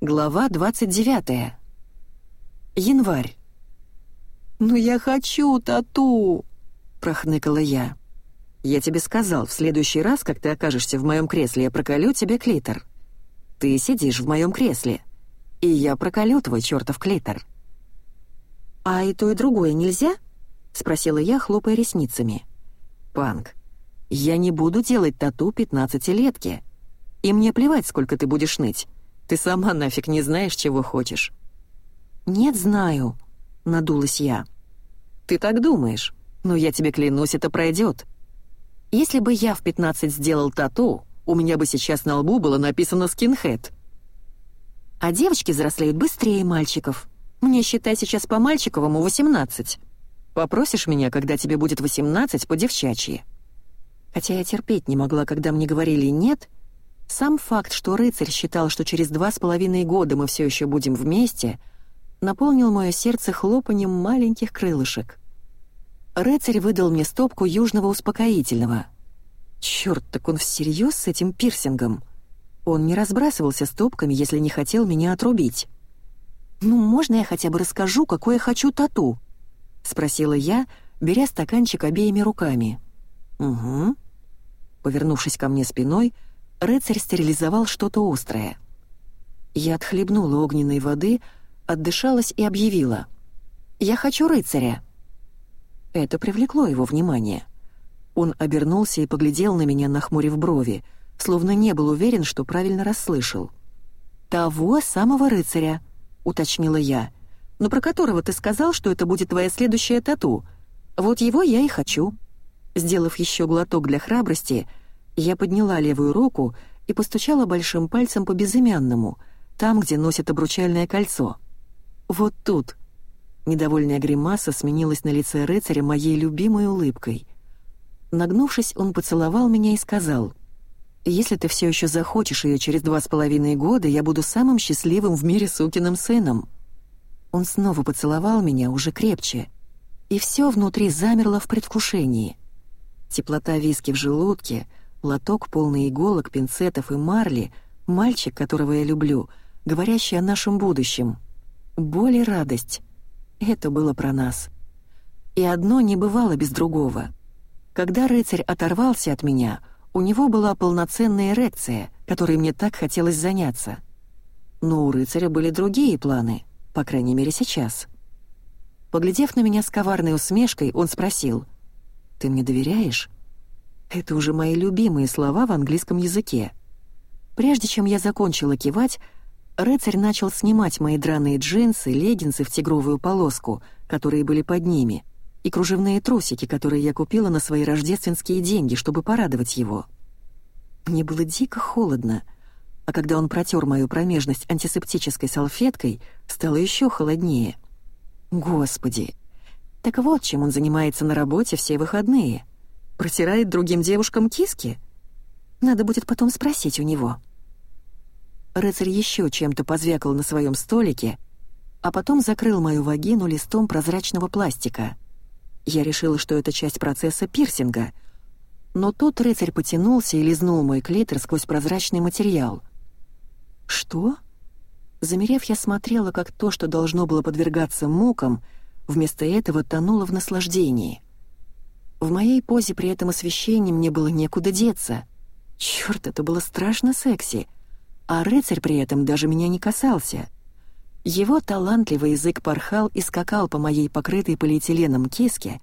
Глава 29. Январь. «Ну я хочу тату!» — прохныкала я. «Я тебе сказал, в следующий раз, как ты окажешься в моем кресле, я проколю тебе клитор. Ты сидишь в моем кресле, и я проколю твой чертов клитор». «А и то, и другое нельзя?» — спросила я, хлопая ресницами. «Панк, я не буду делать тату пятнадцатилетки. И мне плевать, сколько ты будешь ныть. Ты сама нафиг не знаешь, чего хочешь». «Нет, знаю», — надулась я. «Ты так думаешь, но я тебе клянусь, это пройдет. Если бы я в 15 сделал тату, у меня бы сейчас на лбу было написано «скинхед». А девочки взрослеют быстрее мальчиков. Мне, считай, сейчас по мальчиковому 18. Попросишь меня, когда тебе будет 18, по девчачьи. Хотя я терпеть не могла, когда мне говорили «нет», сам факт, что рыцарь считал, что через два с половиной года мы все еще будем вместе, наполнил мое сердце хлопанием маленьких крылышек. Рыцарь выдал мне стопку южного успокоительного. Черт, так он всерьез с этим пирсингом? Он не разбрасывался стопками, если не хотел меня отрубить. «Ну, можно я хотя бы расскажу, какое хочу тату?» — спросила я, беря стаканчик обеими руками. «Угу». Повернувшись ко мне спиной, рыцарь стерилизовал что-то острое. Я отхлебнула огненной воды, отдышалась и объявила. «Я хочу рыцаря». Это привлекло его внимание. Он обернулся и поглядел на меня, нахмурив брови, словно не был уверен, что правильно расслышал. «Того самого рыцаря», — уточнила я, «но про которого ты сказал, что это будет твоя следующая тату. Вот его я и хочу». Сделав еще глоток для храбрости, — я подняла левую руку и постучала большим пальцем по безымянному, там, где носят обручальное кольцо. Вот тут. Недовольная гримаса сменилась на лице рыцаря моей любимой улыбкой. Нагнувшись, он поцеловал меня и сказал, «Если ты все еще захочешь ее через два с половиной года, я буду самым счастливым в мире сукиным сыном». Он снова поцеловал меня уже крепче, и все внутри замерло в предвкушении. Теплота виски в желудке — лоток полный иголок, пинцетов и марли, мальчик, которого я люблю, говорящий о нашем будущем. Боль и радость. Это было про нас. И одно не бывало без другого. Когда рыцарь оторвался от меня, у него была полноценная эрекция, которой мне так хотелось заняться. Но у рыцаря были другие планы, по крайней мере сейчас. Поглядев на меня с коварной усмешкой, он спросил, «Ты мне доверяешь?» Это уже мои любимые слова в английском языке. Прежде чем я закончила кивать, рыцарь начал снимать мои драные джинсы, леггинсы в тигровую полоску, которые были под ними, и кружевные трусики, которые я купила на свои рождественские деньги, чтобы порадовать его. Мне было дико холодно, а когда он протер мою промежность антисептической салфеткой, стало еще холоднее. Господи! Так вот, чем он занимается на работе все выходные — Протирает другим девушкам киски? Надо будет потом спросить у него. Рыцарь еще чем-то позвякал на своем столике, а потом закрыл мою вагину листом прозрачного пластика. Я решила, что это часть процесса пирсинга, но тут рыцарь потянулся и лизнул мой клитор сквозь прозрачный материал. «Что?» Замерев, я смотрела, как то, что должно было подвергаться мукам, вместо этого тонуло в наслаждении. В моей позе при этом освещении мне было некуда деться. Чёрт, это было страшно секси. А рыцарь при этом даже меня не касался. Его талантливый язык порхал и скакал по моей покрытой полиэтиленом киске,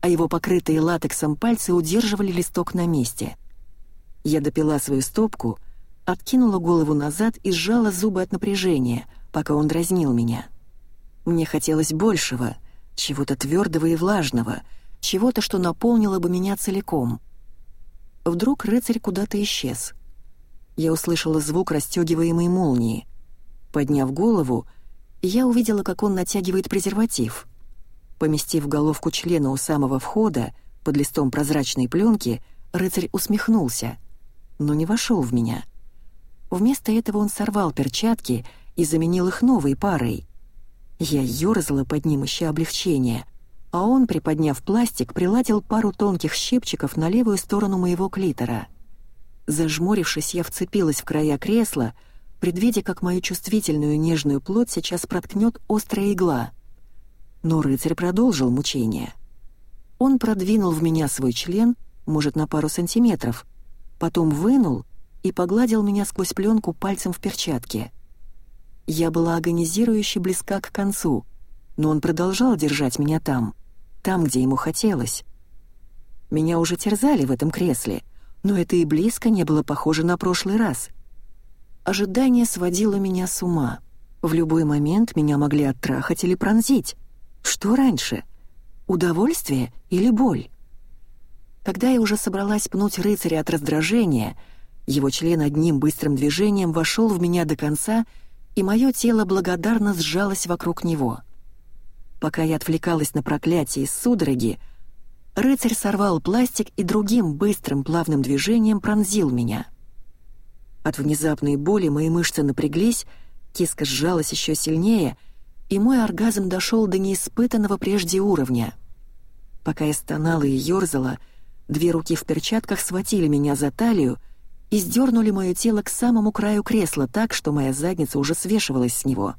а его покрытые латексом пальцы удерживали листок на месте. Я допила свою стопку, откинула голову назад и сжала зубы от напряжения, пока он дразнил меня. Мне хотелось большего, чего-то твердого и влажного — чего-то, что наполнило бы меня целиком. Вдруг рыцарь куда-то исчез. Я услышала звук расстегиваемой молнии. Подняв голову, я увидела, как он натягивает презерватив. Поместив головку члена у самого входа, под листом прозрачной пленки, рыцарь усмехнулся, но не вошел в меня. Вместо этого он сорвал перчатки и заменил их новой парой. Я ёрзала под ним, ища облегчения, а он, приподняв пластик, приладил пару тонких щипчиков на левую сторону моего клитора. Зажмурившись, я вцепилась в края кресла, предвидя, как мою чувствительную нежную плоть сейчас проткнет острая игла. Но рыцарь продолжил мучение. Он продвинул в меня свой член, может, на пару сантиметров, потом вынул и погладил меня сквозь пленку пальцем в перчатке. Я была агонизирующе близка к концу, но он продолжал держать меня там, там, где ему хотелось. Меня уже терзали в этом кресле, но это и близко не было похоже на прошлый раз. Ожидание сводило меня с ума. В любой момент меня могли оттрахать или пронзить. Что раньше? Удовольствие или боль? Когда я уже собралась пнуть рыцаря от раздражения, его член одним быстрым движением вошел в меня до конца, и мое тело благодарно сжалось вокруг него. Пока я отвлекалась на проклятие из судороги, рыцарь сорвал пластик и другим быстрым плавным движением пронзил меня. От внезапной боли мои мышцы напряглись, киска сжалась еще сильнее, и мой оргазм дошел до неиспытанного прежде уровня. Пока я стонала и ерзала, Две руки в перчатках схватили меня за талию и сдернули мое тело к самому краю кресла так, что моя задница уже свешивалась с него.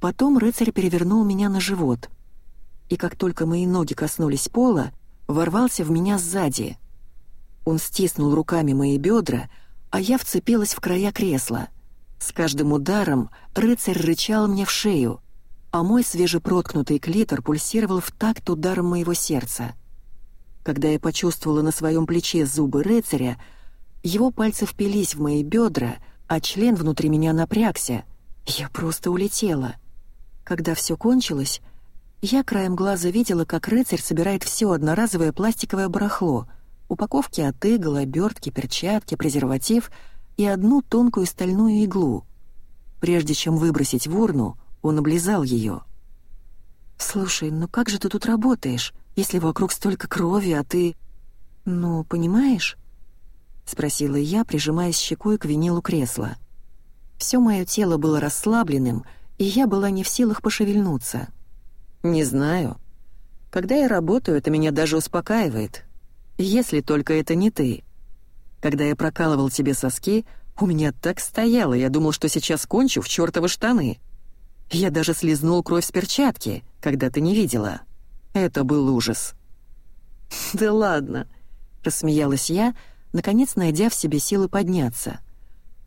Потом рыцарь перевернул меня на живот. И как только мои ноги коснулись пола, ворвался в меня сзади. Он стиснул руками мои бедра, а я вцепилась в края кресла. С каждым ударом рыцарь рычал мне в шею, а мой свежепроткнутый клитор пульсировал в такт ударом моего сердца. Когда я почувствовала на своем плече зубы рыцаря, его пальцы впились в мои бедра, а член внутри меня напрягся. Я просто улетела. Когда все кончилось, я краем глаза видела, как рыцарь собирает все одноразовое пластиковое барахло, упаковки от игл, обертки, перчатки, презерватив и одну тонкую стальную иглу. Прежде чем выбросить в урну, он облизал ее. «Слушай, ну как же ты тут работаешь?» если вокруг столько крови, а ты... Ну, понимаешь?» — спросила я, прижимаясь щекой к винилу кресла. Все мое тело было расслабленным, и я была не в силах пошевельнуться. «Не знаю. Когда я работаю, это меня даже успокаивает. Если только это не ты. Когда я прокалывал тебе соски, у меня так стояло, я думал, что сейчас кончу в чёртовы штаны. Я даже слезнул кровь с перчатки, когда ты не видела». Это был ужас. «Да ладно», — рассмеялась я, наконец найдя в себе силы подняться.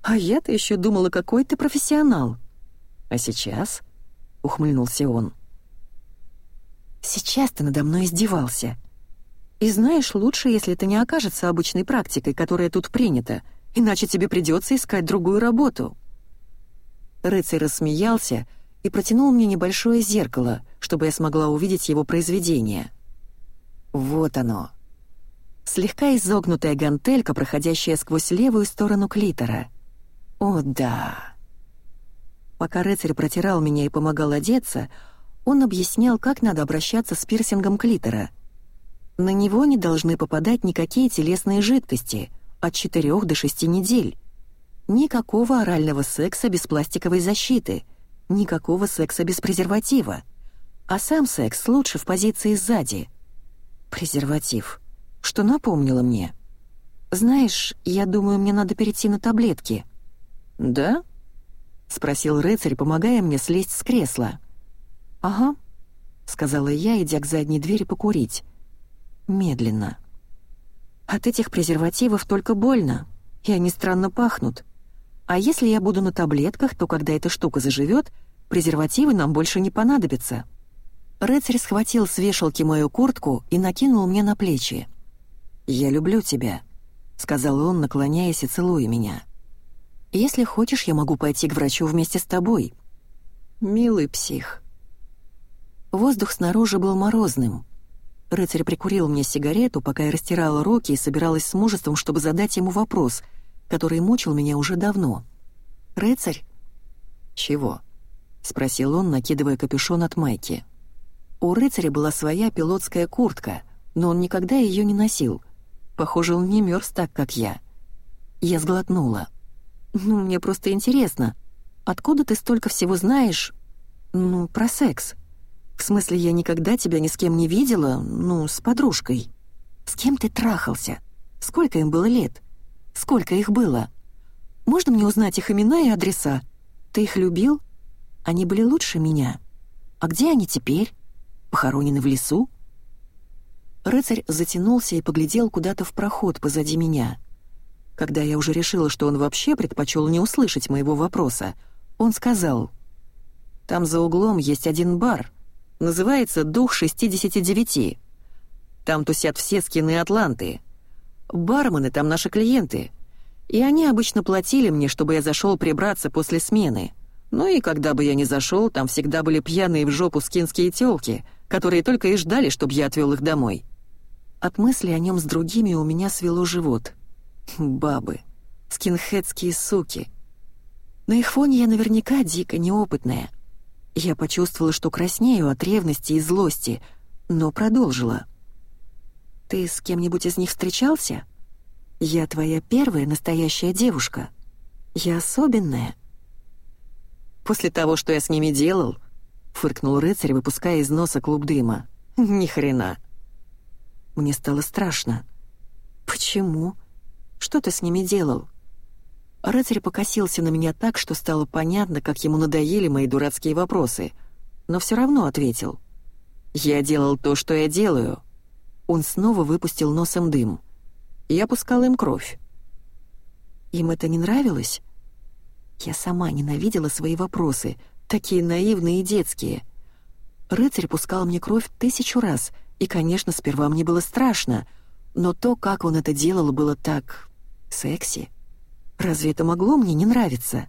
«А я-то еще думала, какой ты профессионал». «А сейчас?» — ухмыльнулся он. «Сейчас ты надо мной издевался. И знаешь, лучше, если это не окажется обычной практикой, которая тут принята, иначе тебе придется искать другую работу». Рыцарь рассмеялся, — и протянул мне небольшое зеркало, чтобы я смогла увидеть его произведение. Вот оно. Слегка изогнутая гантелька, проходящая сквозь левую сторону клитора. О, да. Пока рыцарь протирал меня и помогал одеться, он объяснял, как надо обращаться с пирсингом клитора. На него не должны попадать никакие телесные жидкости от 4 до 6 недель. Никакого орального секса без пластиковой защиты — Никакого секса без презерватива. А сам секс лучше в позиции сзади. Презерватив. Что напомнило мне. «Знаешь, я думаю, мне надо перейти на таблетки». «Да?» — спросил рыцарь, помогая мне слезть с кресла. «Ага», — сказала я, идя к задней двери покурить. Медленно. «От этих презервативов только больно, и они странно пахнут. А если я буду на таблетках, то когда эта штука заживет, презервативы нам больше не понадобятся». Рыцарь схватил с вешалки мою куртку и накинул мне на плечи. «Я люблю тебя», — сказал он, наклоняясь и целуя меня. «Если хочешь, я могу пойти к врачу вместе с тобой». «Милый псих». Воздух снаружи был морозным. Рыцарь прикурил мне сигарету, пока я растирала руки и собиралась с мужеством, чтобы задать ему вопрос — который мучил меня уже давно. «Рыцарь?» «Чего?» — спросил он, накидывая капюшон от майки. У рыцаря была своя пилотская куртка, но он никогда ее не носил. Похоже, он не мерз так, как я. Я сглотнула. «Ну, мне просто интересно, откуда ты столько всего знаешь, ну, про секс? В смысле, я никогда тебя ни с кем не видела, ну, с подружкой. С кем ты трахался? Сколько им было лет?» Сколько их было? Можно мне узнать их имена и адреса? Ты их любил? Они были лучше меня. А где они теперь? Похоронены в лесу?» Рыцарь затянулся и поглядел куда-то в проход позади меня. Когда я уже решила, что он вообще предпочел не услышать моего вопроса, он сказал, «Там за углом есть один бар. Называется «Дух 69». Там тусят все скины Атланты. Бармены там наши клиенты. И они обычно платили мне, чтобы я зашел прибраться после смены. Ну и когда бы я ни зашел, там всегда были пьяные в жопу скинские тёлки, которые только и ждали, чтобы я отвел их домой. От мысли о нем с другими у меня свело живот. Бабы. Скинхедские суки. На их фоне я наверняка дико неопытная. Я почувствовала, что краснею от ревности и злости, но продолжила. «Ты с кем-нибудь из них встречался? Я твоя первая настоящая девушка. Я особенная». «После того, что я с ними делал», — фыркнул рыцарь, выпуская из носа клуб дыма. «Ни хрена». Мне стало страшно. «Почему? Что ты с ними делал?» Рыцарь покосился на меня так, что стало понятно, как ему надоели мои дурацкие вопросы, но все равно ответил. «Я делал то, что я делаю». Он снова выпустил носом дым. Я пускал им кровь. Им это не нравилось? Я сама ненавидела свои вопросы, такие наивные и детские. Рыцарь пускал мне кровь тысячу раз — и, конечно, сперва мне было страшно, но то, как он это делал, было так... секси. Разве это могло мне не нравиться?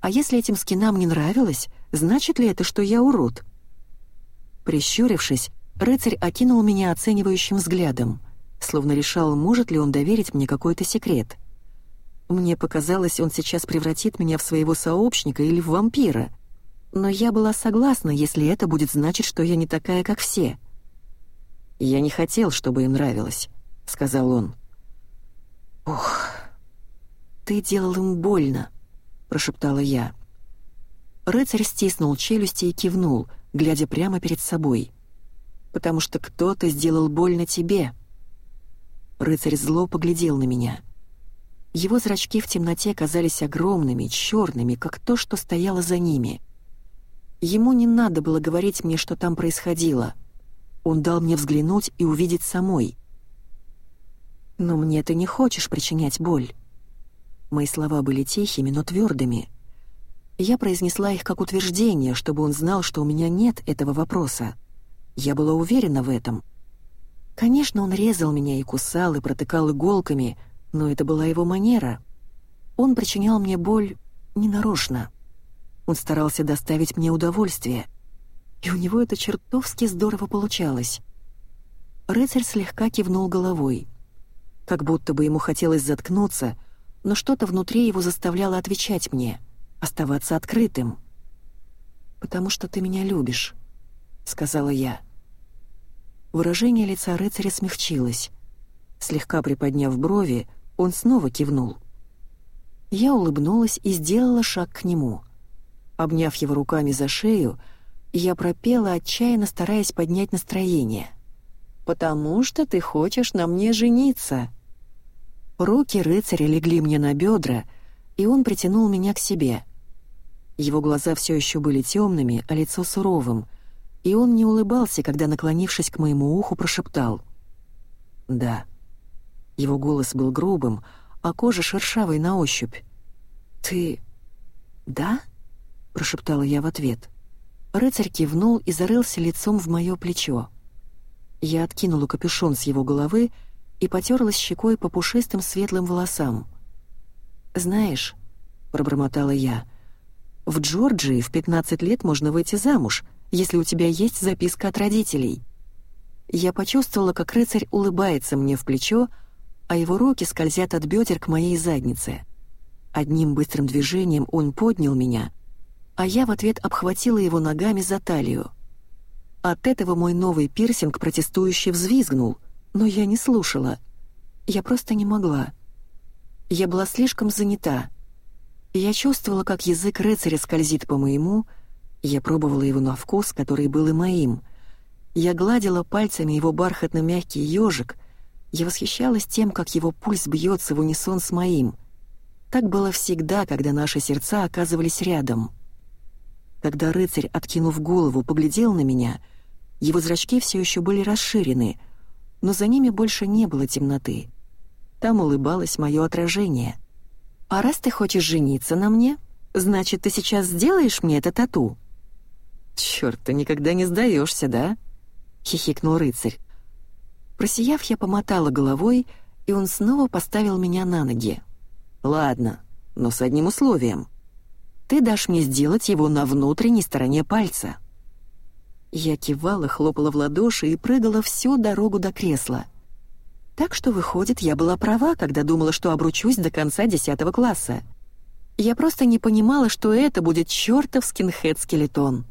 А если этим скинам не нравилось, значит ли это, что я урод? Прищурившись, рыцарь окинул меня оценивающим взглядом, словно решал, может ли он доверить мне какой-то секрет. Мне показалось, он сейчас превратит меня в своего сообщника или в вампира. Но я была согласна, если это будет значить, что я не такая, как все. «Я не хотел, чтобы им нравилось», — сказал он. «Ох, ты делал им больно», — прошептала я. Рыцарь стиснул челюсти и кивнул, глядя прямо перед собой. «Потому что кто-то сделал больно тебе». Рыцарь зло поглядел на меня. Его зрачки в темноте казались огромными, черными, как то, что стояло за ними. Ему не надо было говорить мне, что там происходило — он дал мне взглянуть и увидеть самой. «Но мне ты не хочешь причинять боль». Мои слова были тихими, но твердыми. Я произнесла их как утверждение, чтобы он знал, что у меня нет этого вопроса. Я была уверена в этом. Конечно, он резал меня и кусал, и протыкал иголками, но это была его манера. Он причинял мне боль ненарочно. Он старался доставить мне удовольствие и у него это чертовски здорово получалось. Рыцарь слегка кивнул головой. Как будто бы ему хотелось заткнуться, но что-то внутри его заставляло отвечать мне, оставаться открытым. «Потому что ты меня любишь», — сказала я. Выражение лица рыцаря смягчилось. Слегка приподняв брови, он снова кивнул. Я улыбнулась и сделала шаг к нему. Обняв его руками за шею, — я пропела, отчаянно стараясь поднять настроение. «Потому что ты хочешь на мне жениться». Руки рыцаря легли мне на бедра, и он притянул меня к себе. Его глаза все еще были темными, а лицо суровым, и он не улыбался, когда, наклонившись к моему уху, прошептал. «Да». Его голос был грубым, а кожа шершавой на ощупь. «Ты... да?» — прошептала я в ответ. Рыцарь кивнул и зарылся лицом в мое плечо. Я откинула капюшон с его головы и потерлась щекой по пушистым светлым волосам. «Знаешь», — пробормотала я, — «в Джорджии в 15 лет можно выйти замуж, если у тебя есть записка от родителей». Я почувствовала, как рыцарь улыбается мне в плечо, а его руки скользят от бедер к моей заднице. Одним быстрым движением он поднял меня — а я в ответ обхватила его ногами за талию. От этого мой новый пирсинг протестующе взвизгнул, но я не слушала. Я просто не могла. Я была слишком занята. Я чувствовала, как язык рыцаря скользит по моему, я пробовала его на вкус, который был и моим. Я гладила пальцами его бархатно-мягкий ежик, я восхищалась тем, как его пульс бьется в унисон с моим. Так было всегда, когда наши сердца оказывались рядом. Когда рыцарь, откинув голову, поглядел на меня, его зрачки все еще были расширены, но за ними больше не было темноты. Там улыбалось мое отражение. «А раз ты хочешь жениться на мне, значит, ты сейчас сделаешь мне это тату?» «Чёрт, ты никогда не сдаешься, да?» — хихикнул рыцарь. Просияв, я помотала головой, и он снова поставил меня на ноги. «Ладно, но с одним условием. Ты дашь мне сделать его на внутренней стороне пальца». Я кивала, хлопала в ладоши и прыгала всю дорогу до кресла. Так что, выходит, я была права, когда думала, что обручусь до конца десятого класса. Я просто не понимала, что это будет чертов скинхед-скелетон.